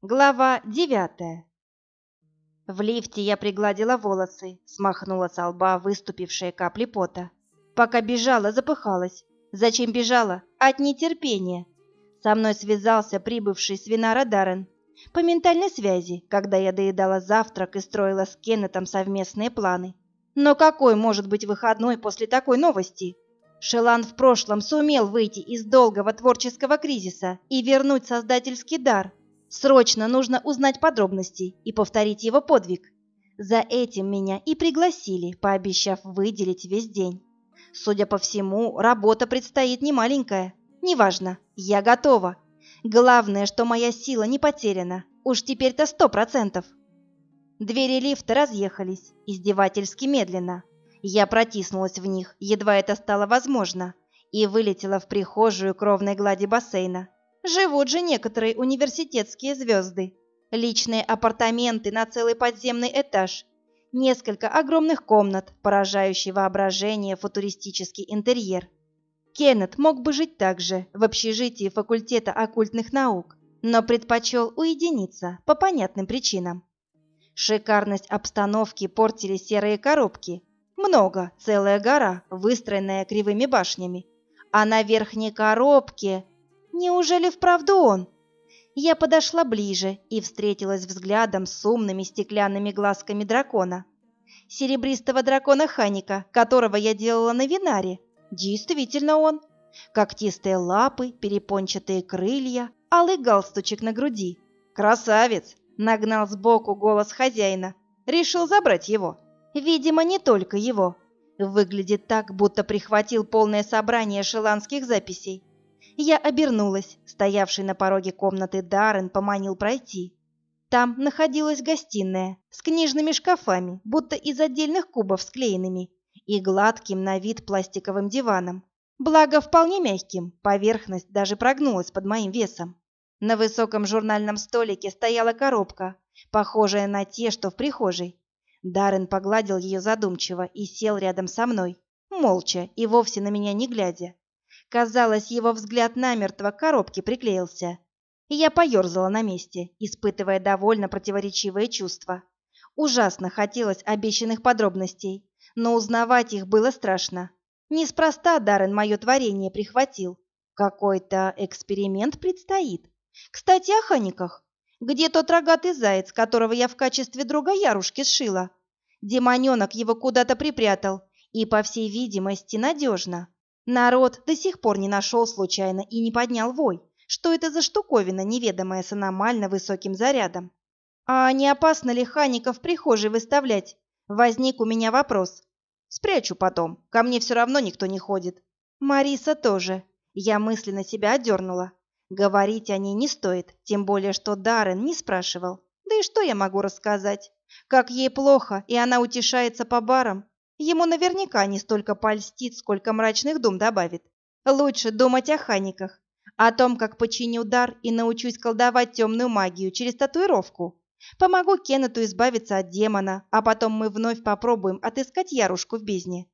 Глава девятая В лифте я пригладила волосы, смахнула с лба выступившие капли пота. Пока бежала, запыхалась. Зачем бежала? От нетерпения. Со мной связался прибывший с Винара Даррен. По ментальной связи, когда я доедала завтрак и строила с Кеннетом совместные планы. Но какой может быть выходной после такой новости? Шелан в прошлом сумел выйти из долгого творческого кризиса и вернуть создательский дар. Срочно нужно узнать подробности и повторить его подвиг. За этим меня и пригласили, пообещав выделить весь день. Судя по всему, работа предстоит немаленькая. Неважно, я готова. Главное, что моя сила не потеряна. Уж теперь-то сто процентов. Двери лифта разъехались, издевательски медленно. Я протиснулась в них, едва это стало возможно, и вылетела в прихожую кровной глади бассейна. Живут же некоторые университетские звезды. Личные апартаменты на целый подземный этаж, несколько огромных комнат, поражающий воображение футуристический интерьер. Кеннет мог бы жить так же в общежитии факультета оккультных наук, но предпочел уединиться по понятным причинам. Шикарность обстановки портили серые коробки. Много, целая гора, выстроенная кривыми башнями. А на верхней коробке... Неужели вправду он? Я подошла ближе и встретилась взглядом с умными стеклянными глазками дракона. Серебристого дракона Ханика, которого я делала на Винаре. Действительно он. Когтистые лапы, перепончатые крылья, алый галстучек на груди. Красавец! Нагнал сбоку голос хозяина. Решил забрать его. Видимо, не только его. Выглядит так, будто прихватил полное собрание шеланских записей. Я обернулась. Стоявший на пороге комнаты Даррен поманил пройти. Там находилась гостиная с книжными шкафами, будто из отдельных кубов склеенными, и гладким на вид пластиковым диваном. Благо, вполне мягким, поверхность даже прогнулась под моим весом. На высоком журнальном столике стояла коробка, похожая на те, что в прихожей. Даррен погладил ее задумчиво и сел рядом со мной, молча и вовсе на меня не глядя. Казалось, его взгляд намертво к коробке приклеился. И я поерзала на месте, испытывая довольно противоречивые чувства. Ужасно хотелось обещанных подробностей, но узнавать их было страшно. Неспроста Даррен мое творение прихватил. Какой-то эксперимент предстоит. Кстати, о ханиках. Где тот рогатый заяц, которого я в качестве друга Ярушки сшила? Демоненок его куда-то припрятал, и, по всей видимости, надежно. Народ до сих пор не нашел случайно и не поднял вой. Что это за штуковина, неведомая с аномально высоким зарядом? А не опасно ли Ханика в прихожей выставлять? Возник у меня вопрос. Спрячу потом, ко мне все равно никто не ходит. Мариса тоже. Я мысленно себя одернула. Говорить о ней не стоит, тем более, что Даррен не спрашивал. Да и что я могу рассказать? Как ей плохо, и она утешается по барам. Ему наверняка не столько польстит, сколько мрачных дум добавит. Лучше думать о ханиках, о том, как починю дар и научусь колдовать темную магию через татуировку. Помогу Кеннету избавиться от демона, а потом мы вновь попробуем отыскать Ярушку в бездне.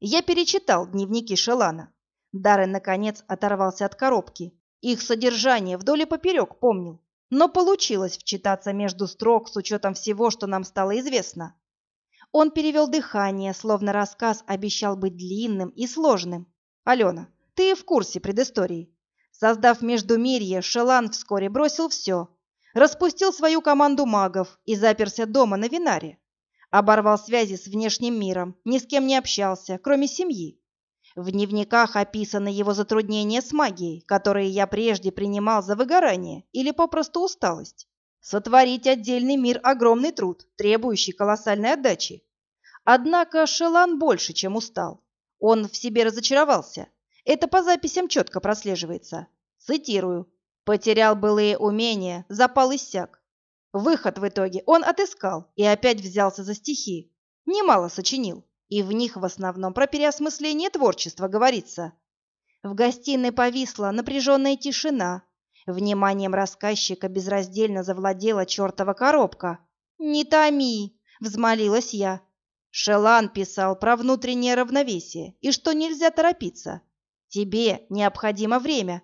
Я перечитал дневники Шелана. Даррен, наконец, оторвался от коробки. Их содержание вдоль и поперек помнил. Но получилось вчитаться между строк с учетом всего, что нам стало известно. Он перевел дыхание, словно рассказ обещал быть длинным и сложным. «Алена, ты в курсе предыстории?» Создав Междумирье, Шелан вскоре бросил все. Распустил свою команду магов и заперся дома на Винаре. Оборвал связи с внешним миром, ни с кем не общался, кроме семьи. В дневниках описаны его затруднения с магией, которые я прежде принимал за выгорание или попросту усталость. Сотворить отдельный мир – огромный труд, требующий колоссальной отдачи. Однако Шелан больше, чем устал. Он в себе разочаровался. Это по записям четко прослеживается. Цитирую. «Потерял былые умения, запал иссяк. Выход в итоге он отыскал и опять взялся за стихи. Немало сочинил, и в них в основном про переосмысление творчества говорится. В гостиной повисла напряженная тишина, Вниманием рассказчика безраздельно завладела чертова коробка. «Не томи!» — взмолилась я. Шелан писал про внутреннее равновесие и что нельзя торопиться. Тебе необходимо время.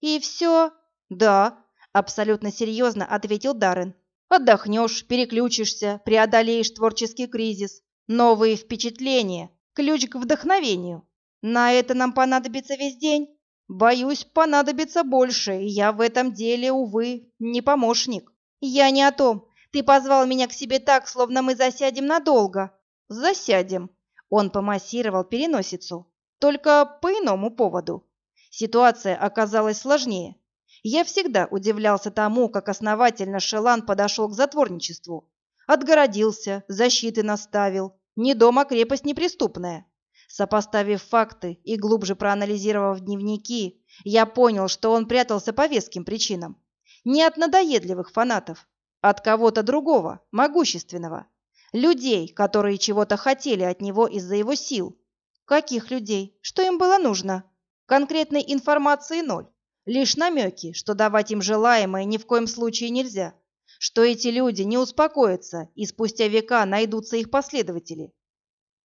И все? Да. абсолютно серьезно ответил Даррен. Отдохнешь, переключишься, преодолеешь творческий кризис. Новые впечатления, ключ к вдохновению. На это нам понадобится весь день. Боюсь, понадобится больше, я в этом деле, увы, не помощник. Я не о том. Ты позвал меня к себе так, словно мы засядем надолго. Засядем. Он помассировал переносицу. Только по иному поводу. Ситуация оказалась сложнее. Я всегда удивлялся тому, как основательно Шелан подошел к затворничеству. Отгородился, защиты наставил. Не дом, а крепость неприступная. Сопоставив факты и глубже проанализировав дневники, я понял, что он прятался по веским причинам. Не от надоедливых фанатов, от кого-то другого, могущественного. Людей, которые чего-то хотели от него из-за его сил. Каких людей? Что им было нужно? Конкретной информации ноль. Лишь намеки, что давать им желаемое ни в коем случае нельзя. Что эти люди не успокоятся, и спустя века найдутся их последователи.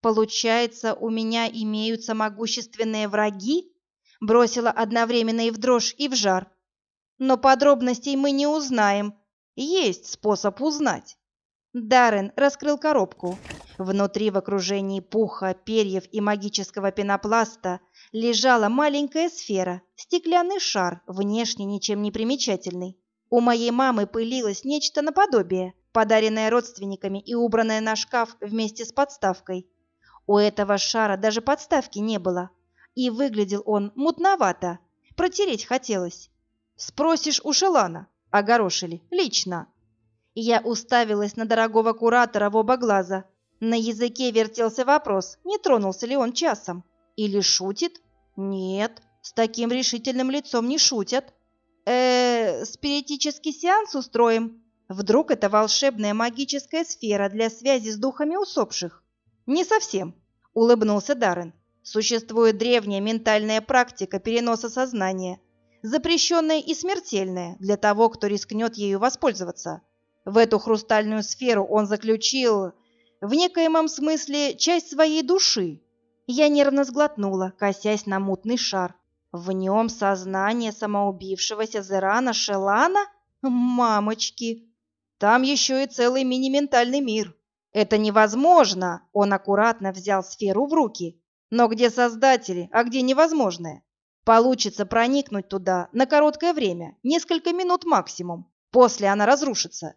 Получается, у меня имеются могущественные враги? Бросила одновременно и в дрожь, и в жар. Но подробностей мы не узнаем. Есть способ узнать. Даррен раскрыл коробку. Внутри в окружении пуха, перьев и магического пенопласта лежала маленькая сфера, стеклянный шар, внешне ничем не примечательный. У моей мамы пылилось нечто наподобие, подаренное родственниками и убранное на шкаф вместе с подставкой. У этого шара даже подставки не было, и выглядел он мутновато. Протереть хотелось. Спросишь у Шелана, огорошили, лично. Я уставилась на дорогого куратора в оба глаза. На языке вертелся вопрос, не тронулся ли он часом. Или шутит? Нет, с таким решительным лицом не шутят. э спиритический сеанс устроим? Вдруг это волшебная магическая сфера для связи с духами усопших? Не совсем улыбнулся Даррен. Существует древняя ментальная практика переноса сознания, запрещенная и смертельная для того, кто рискнет ею воспользоваться. В эту хрустальную сферу он заключил, в некоемом смысле, часть своей души. Я нервно сглотнула, косясь на мутный шар. В нем сознание самоубившегося Зерана Шелана? Мамочки! Там еще и целый мини-ментальный мир. Это невозможно, он аккуратно взял сферу в руки. Но где создатели, а где невозможное? Получится проникнуть туда на короткое время, несколько минут максимум. После она разрушится.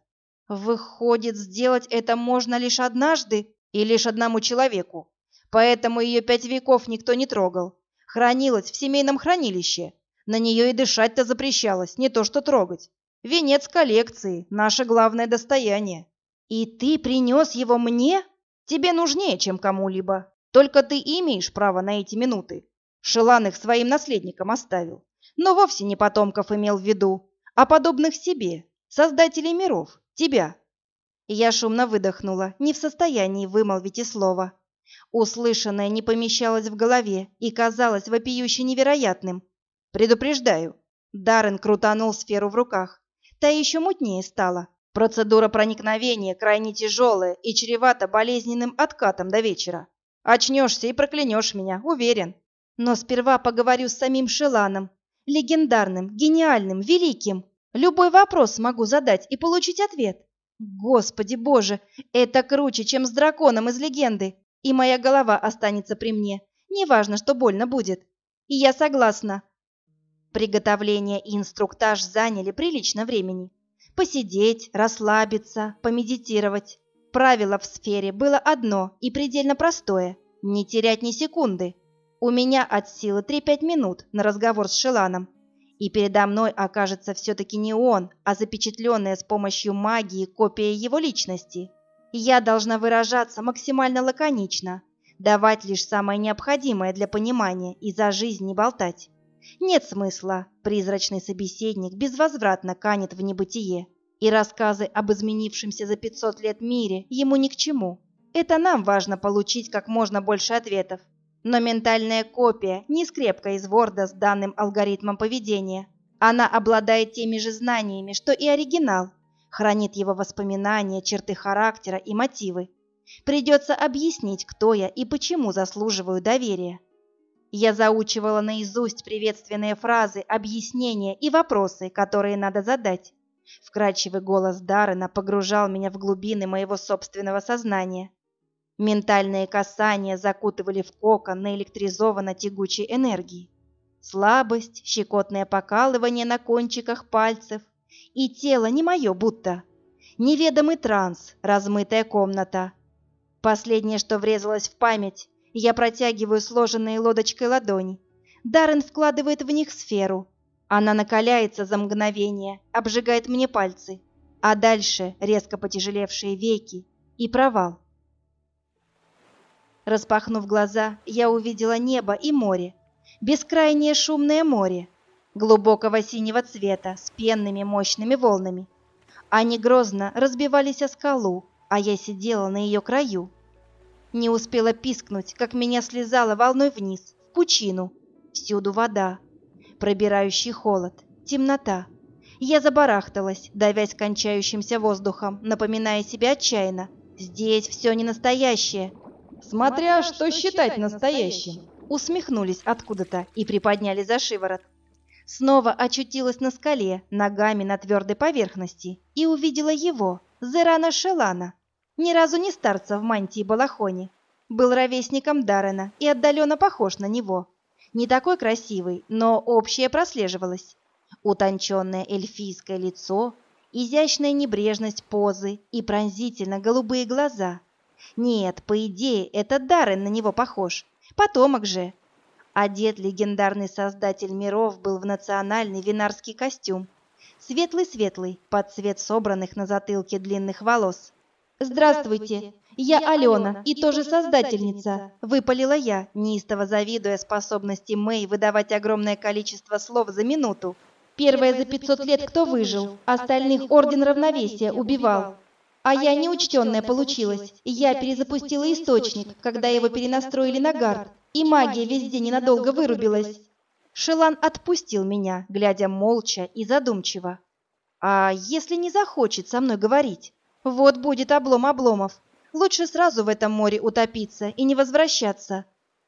Выходит, сделать это можно лишь однажды и лишь одному человеку. Поэтому ее пять веков никто не трогал. Хранилась в семейном хранилище. На нее и дышать-то запрещалось, не то что трогать. Венец коллекции, наше главное достояние. «И ты принес его мне? Тебе нужнее, чем кому-либо. Только ты имеешь право на эти минуты». Шелан их своим наследникам оставил. Но вовсе не потомков имел в виду, а подобных себе, создателей миров, тебя. Я шумно выдохнула, не в состоянии вымолвить и слова. Услышанное не помещалось в голове и казалось вопиюще невероятным. «Предупреждаю». Даррен крутанул сферу в руках. Та еще мутнее стала, Процедура проникновения крайне тяжелая и чревата болезненным откатом до вечера. Очнешься и проклянешь меня, уверен. Но сперва поговорю с самим Шеланом. Легендарным, гениальным, великим. Любой вопрос смогу задать и получить ответ. Господи боже, это круче, чем с драконом из легенды. И моя голова останется при мне. Неважно, что больно будет. И я согласна. Приготовление и инструктаж заняли прилично времени. Посидеть, расслабиться, помедитировать. Правило в сфере было одно и предельно простое – не терять ни секунды. У меня от силы 3-5 минут на разговор с Шеланом. И передо мной окажется все-таки не он, а запечатленная с помощью магии копия его личности. Я должна выражаться максимально лаконично, давать лишь самое необходимое для понимания и за жизнь не болтать. Нет смысла, призрачный собеседник безвозвратно канет в небытие, и рассказы об изменившемся за 500 лет мире ему ни к чему. Это нам важно получить как можно больше ответов. Но ментальная копия не скрепка из Ворда с данным алгоритмом поведения. Она обладает теми же знаниями, что и оригинал, хранит его воспоминания, черты характера и мотивы. Придется объяснить, кто я и почему заслуживаю доверия. Я заучивала наизусть приветственные фразы, объяснения и вопросы, которые надо задать. Вкрадчивый голос Даррена погружал меня в глубины моего собственного сознания. Ментальные касания закутывали в кокон наэлектризованно тягучей энергии. Слабость, щекотное покалывание на кончиках пальцев, и тело не мое будто. Неведомый транс, размытая комната. Последнее, что врезалось в память, я протягиваю сложенные лодочкой ладони. Даррен вкладывает в них сферу. Она накаляется за мгновение, обжигает мне пальцы. А дальше резко потяжелевшие веки и провал. Распахнув глаза, я увидела небо и море. Бескрайнее шумное море, глубокого синего цвета, с пенными мощными волнами. Они грозно разбивались о скалу, а я сидела на ее краю. Не успела пискнуть, как меня слезала волной вниз, в пучину. Всюду вода, пробирающий холод, темнота. Я забарахталась, давясь кончающимся воздухом, напоминая себе отчаянно. Здесь все не настоящее. Смотря что считать настоящим. Усмехнулись откуда-то и приподняли за шиворот. Снова очутилась на скале, ногами на твердой поверхности, и увидела его, Зерана Шелана, ни разу не старца в мантии балахоне. Был ровесником Дарена и отдаленно похож на него. Не такой красивый, но общее прослеживалось. Утонченное эльфийское лицо, изящная небрежность позы и пронзительно голубые глаза. Нет, по идее, это Даррен на него похож. Потомок же. Одет легендарный создатель миров был в национальный винарский костюм. Светлый-светлый, под цвет собранных на затылке длинных волос. «Здравствуйте, я Алена и тоже создательница», — выпалила я, неистово завидуя способности Мэй выдавать огромное количество слов за минуту. «Первая за 500 лет, кто выжил, остальных Орден Равновесия убивал. А я неучтенная получилась, я перезапустила источник, когда его перенастроили на гард, и магия везде ненадолго вырубилась». Шелан отпустил меня, глядя молча и задумчиво. «А если не захочет со мной говорить?» Вот будет облом обломов. Лучше сразу в этом море утопиться и не возвращаться.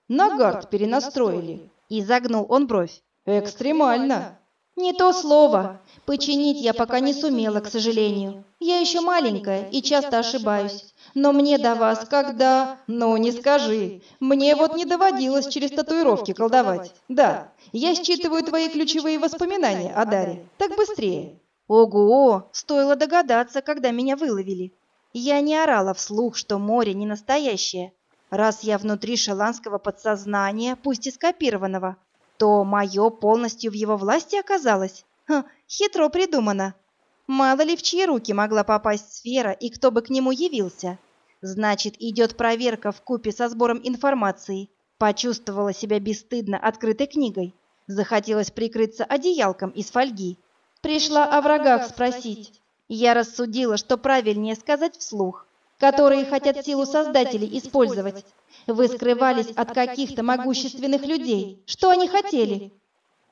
Нагард перенастроили. И загнул он бровь. Экстремально. Не то слово. Починить я пока не сумела, к сожалению. Я еще маленькая и часто ошибаюсь. Но мне до вас когда... Ну, не скажи. Мне вот не доводилось через татуировки колдовать. Да, я считываю твои ключевые воспоминания о Даре. Так быстрее. Ого, стоило догадаться, когда меня выловили. Я не орала вслух, что море не настоящее. Раз я внутри шеланского подсознания, пусть и скопированного, то мое полностью в его власти оказалось. Ха, хитро придумано. Мало ли в чьи руки могла попасть сфера и кто бы к нему явился. Значит, идет проверка в купе со сбором информации. Почувствовала себя бесстыдно открытой книгой. Захотелось прикрыться одеялком из фольги. Пришла о врагах спросить. Я рассудила, что правильнее сказать вслух. Которые хотят силу Создателей использовать. Вы скрывались от каких-то могущественных людей. Что они хотели?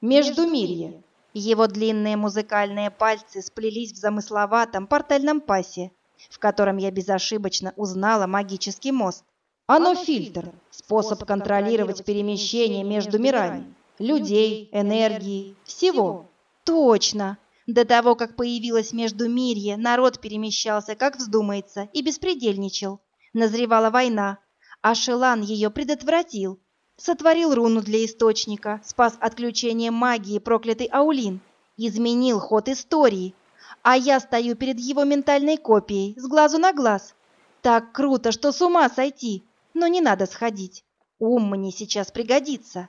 Междумирье. Его длинные музыкальные пальцы сплелись в замысловатом портальном пасе, в котором я безошибочно узнала магический мост. Оно фильтр, способ контролировать перемещение между мирами, людей, энергии, всего. Точно! До того, как появилось Междумирье, народ перемещался, как вздумается, и беспредельничал. Назревала война, а Шелан ее предотвратил. Сотворил руну для источника, спас отключением магии проклятый Аулин, изменил ход истории. А я стою перед его ментальной копией, с глазу на глаз. Так круто, что с ума сойти, но не надо сходить. Ум мне сейчас пригодится.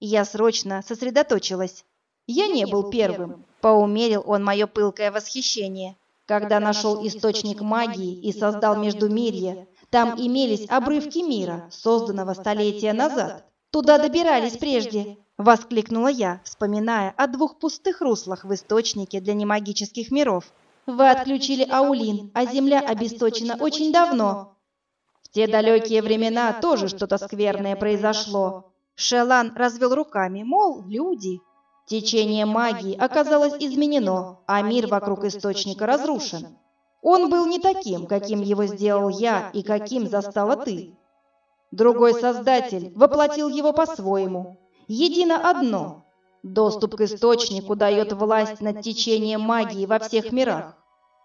Я срочно сосредоточилась. Я не был первым. Поумерил он мое пылкое восхищение. Когда нашел источник магии и создал Междумирье, там имелись обрывки мира, созданного столетия назад. Туда добирались прежде, воскликнула я, вспоминая о двух пустых руслах в источнике для немагических миров. Вы отключили Аулин, а Земля обесточена очень давно. В те далекие времена тоже что-то скверное произошло. Шелан развел руками, мол, люди. Течение магии оказалось изменено, а мир вокруг источника разрушен. Он был не таким, каким его сделал я и каким застала ты. Другой создатель воплотил его по-своему. Едино одно. Доступ к источнику дает власть над течением магии во всех мирах.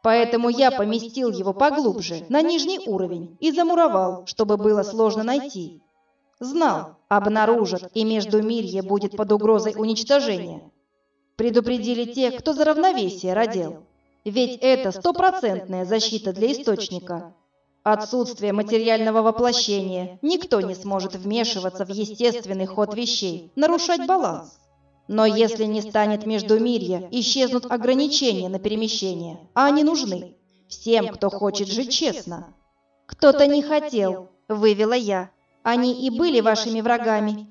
Поэтому я поместил его поглубже, на нижний уровень, и замуровал, чтобы было сложно найти. Знал, обнаружат, и Междумирье будет под угрозой уничтожения. Предупредили те, кто за равновесие родил. Ведь это стопроцентная защита для источника. Отсутствие материального воплощения. Никто не сможет вмешиваться в естественный ход вещей, нарушать баланс. Но если не станет междумирья, исчезнут ограничения на перемещение, а они нужны всем, кто хочет жить честно. Кто-то не хотел, вывела я. Они и были вашими врагами.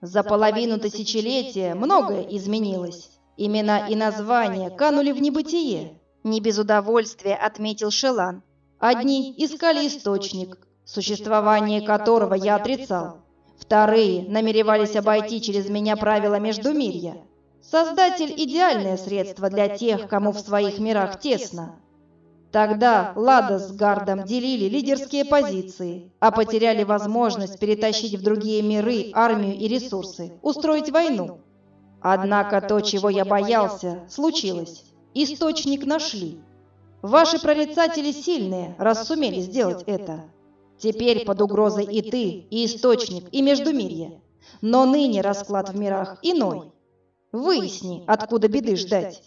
За половину тысячелетия многое изменилось. Имена и названия канули в небытие. Не без удовольствия отметил Шелан. Одни искали источник, существование которого я отрицал. Вторые намеревались обойти через меня правила Междумирья. Создатель – идеальное средство для тех, кому в своих мирах тесно. Тогда Лада с Гардом делили лидерские позиции, а потеряли возможность перетащить в другие миры армию и ресурсы, устроить войну. Однако то, чего я боялся, случилось. Источник нашли. Ваши прорицатели сильные, раз сумели сделать это. Теперь под угрозой и ты, и источник, и междумирье. Но ныне расклад в мирах иной. Выясни, откуда беды ждать.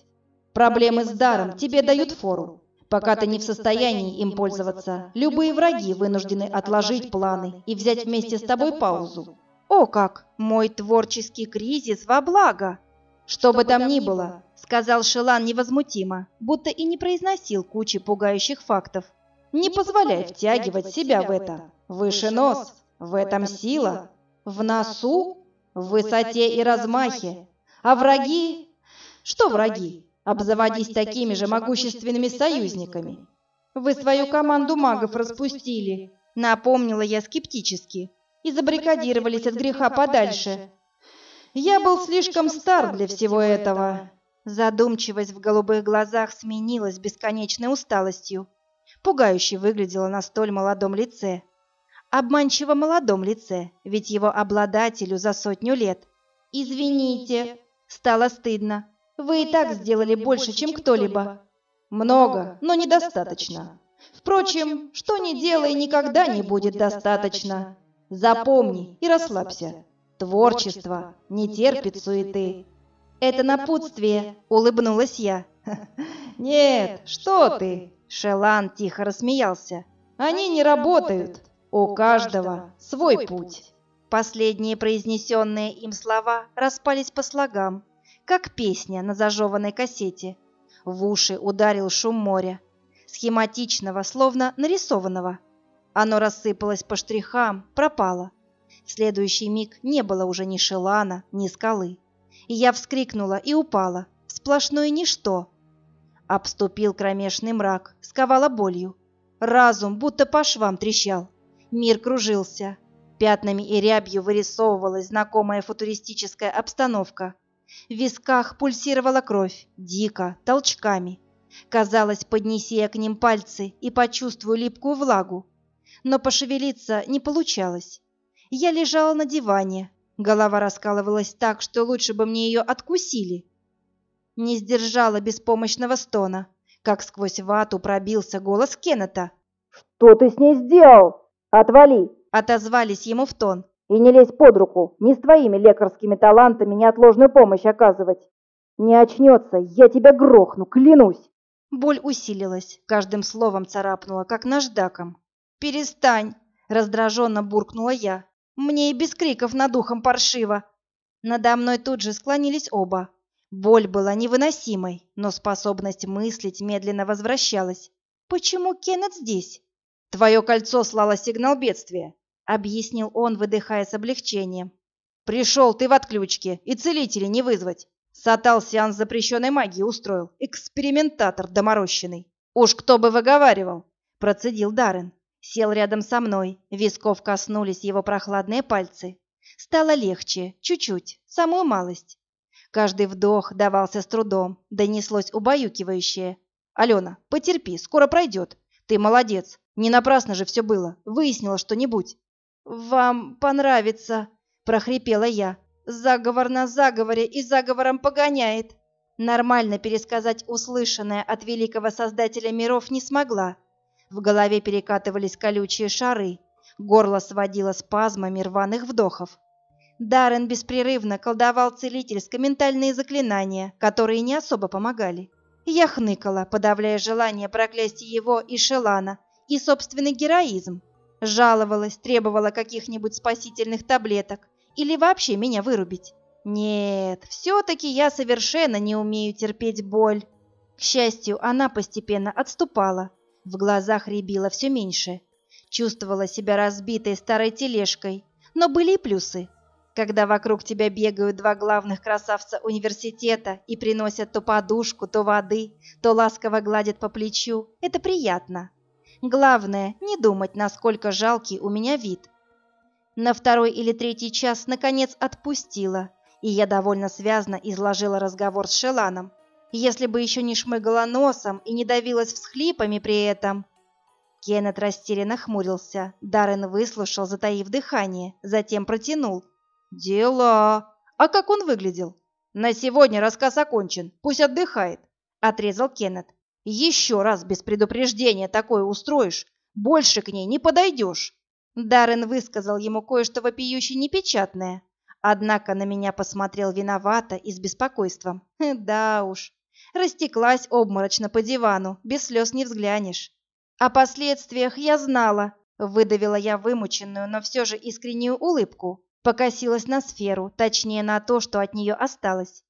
Проблемы с даром тебе дают фору. Пока ты не в состоянии им пользоваться, любые враги вынуждены отложить планы и взять вместе с тобой паузу. О как! Мой творческий кризис во благо! Что бы там ни было, сказал Шелан невозмутимо, будто и не произносил кучи пугающих фактов. Не позволяй втягивать себя в это. Выше нос, в этом сила, в носу, в высоте и размахе. А враги... Что враги? Обзаводись такими же могущественными союзниками. Вы свою команду магов распустили, напомнила я скептически, и забаррикадировались от греха подальше. Я был слишком стар для всего этого. Задумчивость в голубых глазах сменилась бесконечной усталостью. Пугающе выглядела на столь молодом лице. Обманчиво молодом лице, ведь его обладателю за сотню лет. «Извините», — стало стыдно. «Вы и так сделали больше, чем кто-либо». «Много, но недостаточно. Впрочем, что ни делай, никогда не будет достаточно. Запомни и расслабься. Творчество не терпит суеты. Это напутствие, улыбнулась я. Нет, что ты? Шелан тихо рассмеялся. Они не работают. У каждого свой путь. Последние произнесенные им слова распались по слогам, как песня на зажеванной кассете. В уши ударил шум моря, схематичного, словно нарисованного. Оно рассыпалось по штрихам, пропало. В следующий миг не было уже ни шелана, ни скалы. И я вскрикнула и упала. В сплошное ничто. Обступил кромешный мрак, сковала болью. Разум будто по швам трещал. Мир кружился. Пятнами и рябью вырисовывалась знакомая футуристическая обстановка. В висках пульсировала кровь, дико, толчками. Казалось, поднеси я к ним пальцы и почувствую липкую влагу. Но пошевелиться не получалось. Я лежала на диване. Голова раскалывалась так, что лучше бы мне ее откусили. Не сдержала беспомощного стона, как сквозь вату пробился голос Кеннета. «Что ты с ней сделал? Отвали!» Отозвались ему в тон. «И не лезь под руку, не с твоими лекарскими талантами неотложную помощь оказывать. Не очнется, я тебя грохну, клянусь!» Боль усилилась, каждым словом царапнула, как наждаком. «Перестань!» — раздраженно буркнула я. Мне и без криков над ухом паршиво. Надо мной тут же склонились оба. Боль была невыносимой, но способность мыслить медленно возвращалась. Почему Кеннет здесь? Твое кольцо слало сигнал бедствия, объяснил он, выдыхая с облегчением. Пришел ты в отключке, и целителей не вызвать. Сатал сеанс запрещенной магии устроил. Экспериментатор доморощенный. Уж кто бы выговаривал, процедил Даррен. Сел рядом со мной, висков коснулись его прохладные пальцы. Стало легче, чуть-чуть, самую малость. Каждый вдох давался с трудом, донеслось убаюкивающее. «Алена, потерпи, скоро пройдет. Ты молодец. Не напрасно же все было. Выяснила что-нибудь». Вам понравится», — прохрипела я. «Заговор на заговоре и заговором погоняет». Нормально пересказать услышанное от великого создателя миров не смогла. В голове перекатывались колючие шары, горло сводило спазмами рваных вдохов. Даррен беспрерывно колдовал целительско-ментальные заклинания, которые не особо помогали. Я хныкала, подавляя желание проклясть его и Шелана, и собственный героизм. Жаловалась, требовала каких-нибудь спасительных таблеток или вообще меня вырубить. Нет, все-таки я совершенно не умею терпеть боль. К счастью, она постепенно отступала. В глазах рябило все меньше. Чувствовала себя разбитой старой тележкой. Но были и плюсы. Когда вокруг тебя бегают два главных красавца университета и приносят то подушку, то воды, то ласково гладят по плечу, это приятно. Главное, не думать, насколько жалкий у меня вид. На второй или третий час, наконец, отпустила, и я довольно связно изложила разговор с Шеланом. Если бы еще не шмыгала носом и не давилась всхлипами при этом... Кеннет растерянно хмурился. Даррен выслушал, затаив дыхание, затем протянул. «Дела! А как он выглядел?» «На сегодня рассказ окончен, пусть отдыхает», — отрезал Кеннет. «Еще раз без предупреждения такое устроишь, больше к ней не подойдешь». Даррен высказал ему кое-что вопиюще непечатное, однако на меня посмотрел виновато и с беспокойством. Да уж, растеклась обморочно по дивану, без слез не взглянешь. О последствиях я знала, выдавила я вымученную, но все же искреннюю улыбку. Покосилась на сферу, точнее на то, что от нее осталось.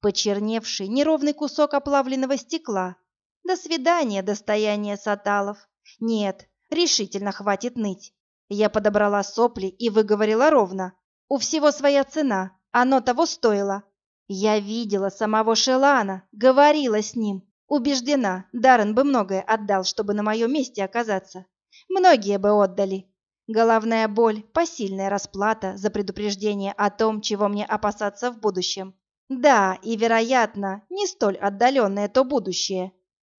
Почерневший, неровный кусок оплавленного стекла. До свидания, достояние саталов. Нет, решительно хватит ныть. Я подобрала сопли и выговорила ровно. У всего своя цена, оно того стоило. Я видела самого Шелана, говорила с ним. Убеждена, Даррен бы многое отдал, чтобы на моем месте оказаться. Многие бы отдали. Головная боль – посильная расплата за предупреждение о том, чего мне опасаться в будущем. Да, и, вероятно, не столь отдаленное то будущее.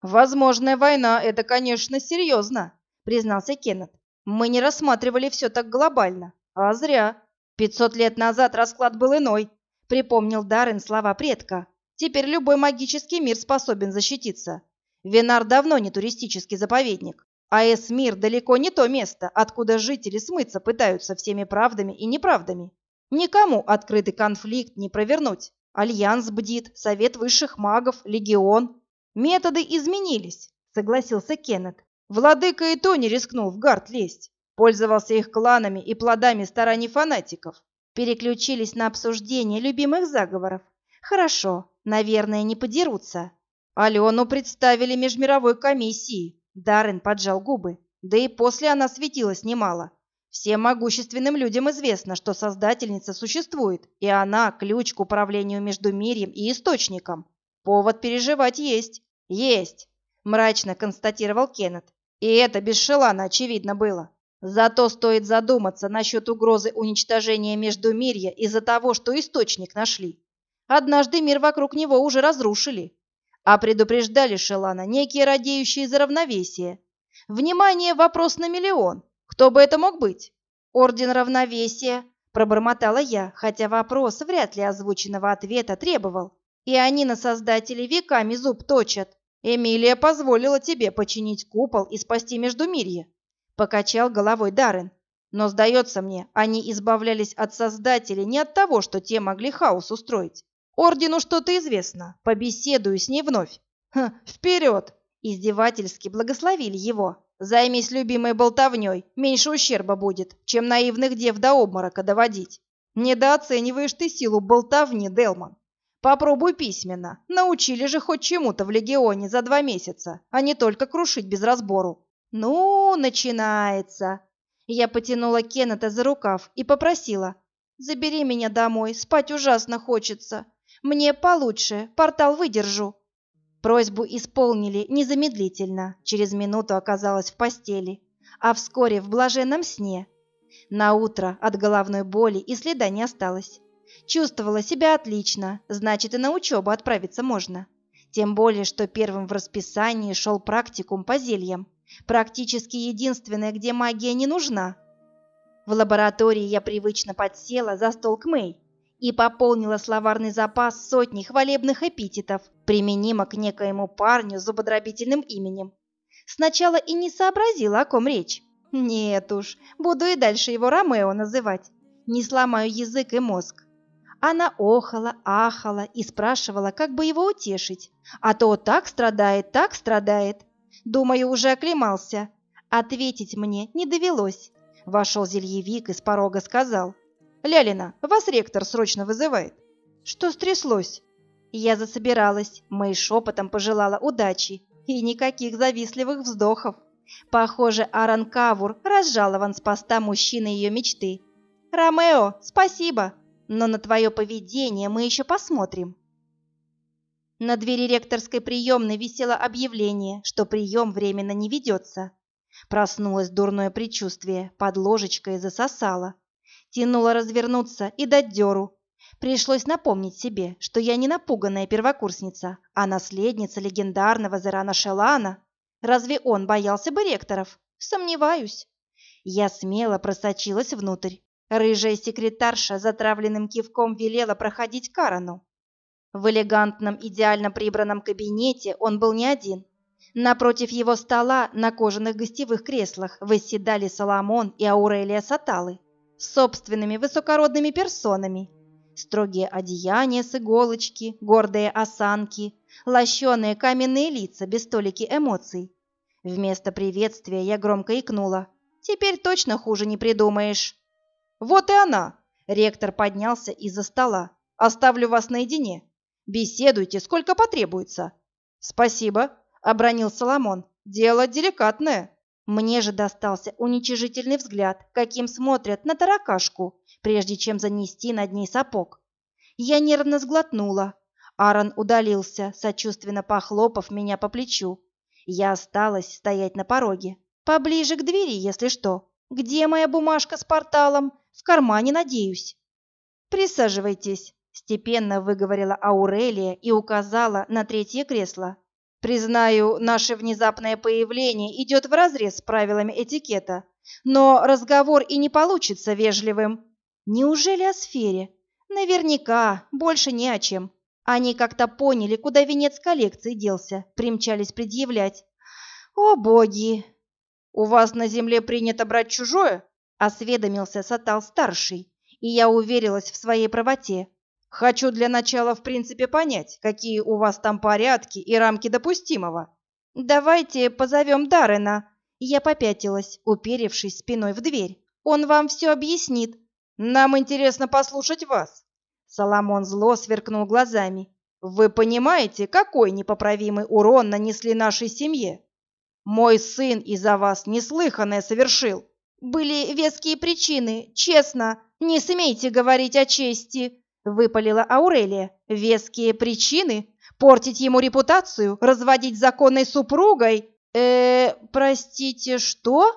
«Возможная война – это, конечно, серьезно», – признался Кеннет. «Мы не рассматривали все так глобально. А зря. Пятьсот лет назад расклад был иной», – припомнил Даррен слова предка. «Теперь любой магический мир способен защититься. Винар давно не туристический заповедник. А Эсмир далеко не то место, откуда жители смыться пытаются всеми правдами и неправдами. Никому открытый конфликт не провернуть. Альянс бдит, Совет высших магов, Легион. Методы изменились, согласился Кеннет. Владыка и то не рискнул в гард лезть. Пользовался их кланами и плодами стараний фанатиков. Переключились на обсуждение любимых заговоров. Хорошо, наверное, не подерутся. Алену представили межмировой комиссии, Даррен поджал губы, да и после она светилась немало. Всем могущественным людям известно, что Создательница существует, и она – ключ к управлению между мирем и Источником. Повод переживать есть. Есть, мрачно констатировал Кеннет. И это без Шелана очевидно было. Зато стоит задуматься насчет угрозы уничтожения Междумирья из-за того, что Источник нашли. Однажды мир вокруг него уже разрушили, а предупреждали Шелана некие радеющие за равновесие. Внимание, вопрос на миллион. Кто бы это мог быть? Орден равновесия, пробормотала я, хотя вопрос вряд ли озвученного ответа требовал. И они на создателей веками зуб точат. Эмилия позволила тебе починить купол и спасти Междумирье. Покачал головой Даррен. Но, сдается мне, они избавлялись от создателей не от того, что те могли хаос устроить, Ордену что-то известно. Побеседую с ней вновь. Ха, вперед! Издевательски благословили его. Займись любимой болтовней, меньше ущерба будет, чем наивных дев до обморока доводить. Недооцениваешь ты силу болтовни, Делман. Попробуй письменно. Научили же хоть чему-то в Легионе за два месяца, а не только крушить без разбору. Ну, начинается. Я потянула Кеннета за рукав и попросила. Забери меня домой, спать ужасно хочется. Мне получше, портал выдержу. Просьбу исполнили незамедлительно. Через минуту оказалась в постели, а вскоре в блаженном сне. На утро от головной боли и следа не осталось. Чувствовала себя отлично, значит и на учебу отправиться можно. Тем более, что первым в расписании шел практикум по зельям. Практически единственное, где магия не нужна. В лаборатории я привычно подсела за стол к Мэй и пополнила словарный запас сотней хвалебных эпитетов, применимо к некоему парню с зубодробительным именем. Сначала и не сообразила, о ком речь. Нет уж, буду и дальше его Ромео называть. Не сломаю язык и мозг. Она охала, ахала и спрашивала, как бы его утешить. А то так страдает, так страдает. Думаю, уже оклемался. Ответить мне не довелось. Вошел зельевик и с порога сказал. «Лялина, вас ректор срочно вызывает». «Что стряслось?» Я засобиралась, Мэй шепотом пожелала удачи и никаких завистливых вздохов. Похоже, Аарон Кавур разжалован с поста мужчины ее мечты. «Ромео, спасибо, но на твое поведение мы еще посмотрим». На двери ректорской приемной висело объявление, что прием временно не ведется. Проснулось дурное предчувствие, под ложечкой засосало. Тянуло развернуться и дать дёру. Пришлось напомнить себе, что я не напуганная первокурсница, а наследница легендарного Зерана Шелана. Разве он боялся бы ректоров? Сомневаюсь. Я смело просочилась внутрь. Рыжая секретарша затравленным кивком велела проходить Карану. В элегантном, идеально прибранном кабинете он был не один. Напротив его стола на кожаных гостевых креслах восседали Соломон и Аурелия Саталы с собственными высокородными персонами. Строгие одеяния с иголочки, гордые осанки, лощеные каменные лица без столики эмоций. Вместо приветствия я громко икнула. «Теперь точно хуже не придумаешь». «Вот и она!» Ректор поднялся из-за стола. «Оставлю вас наедине. Беседуйте, сколько потребуется». «Спасибо», — обронил Соломон. «Дело деликатное». Мне же достался уничижительный взгляд, каким смотрят на таракашку, прежде чем занести над ней сапог. Я нервно сглотнула. Аарон удалился, сочувственно похлопав меня по плечу. Я осталась стоять на пороге. Поближе к двери, если что. Где моя бумажка с порталом? В кармане, надеюсь. Присаживайтесь, степенно выговорила Аурелия и указала на третье кресло. Признаю, наше внезапное появление идет вразрез с правилами этикета, но разговор и не получится вежливым. Неужели о сфере? Наверняка, больше не о чем. Они как-то поняли, куда венец коллекции делся, примчались предъявлять. О, боги! У вас на земле принято брать чужое? Осведомился Сатал-старший, и я уверилась в своей правоте. Хочу для начала в принципе понять, какие у вас там порядки и рамки допустимого. Давайте позовем Даррена. Я попятилась, уперевшись спиной в дверь. Он вам все объяснит. Нам интересно послушать вас. Соломон зло сверкнул глазами. Вы понимаете, какой непоправимый урон нанесли нашей семье? Мой сын из-за вас неслыханное совершил. Были веские причины, честно. Не смейте говорить о чести, выпалила Аурелия. Веские причины? Портить ему репутацию, разводить законной супругой? Э, простите, что?